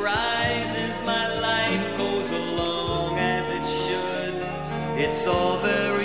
rises, my life goes along as it should. It's all very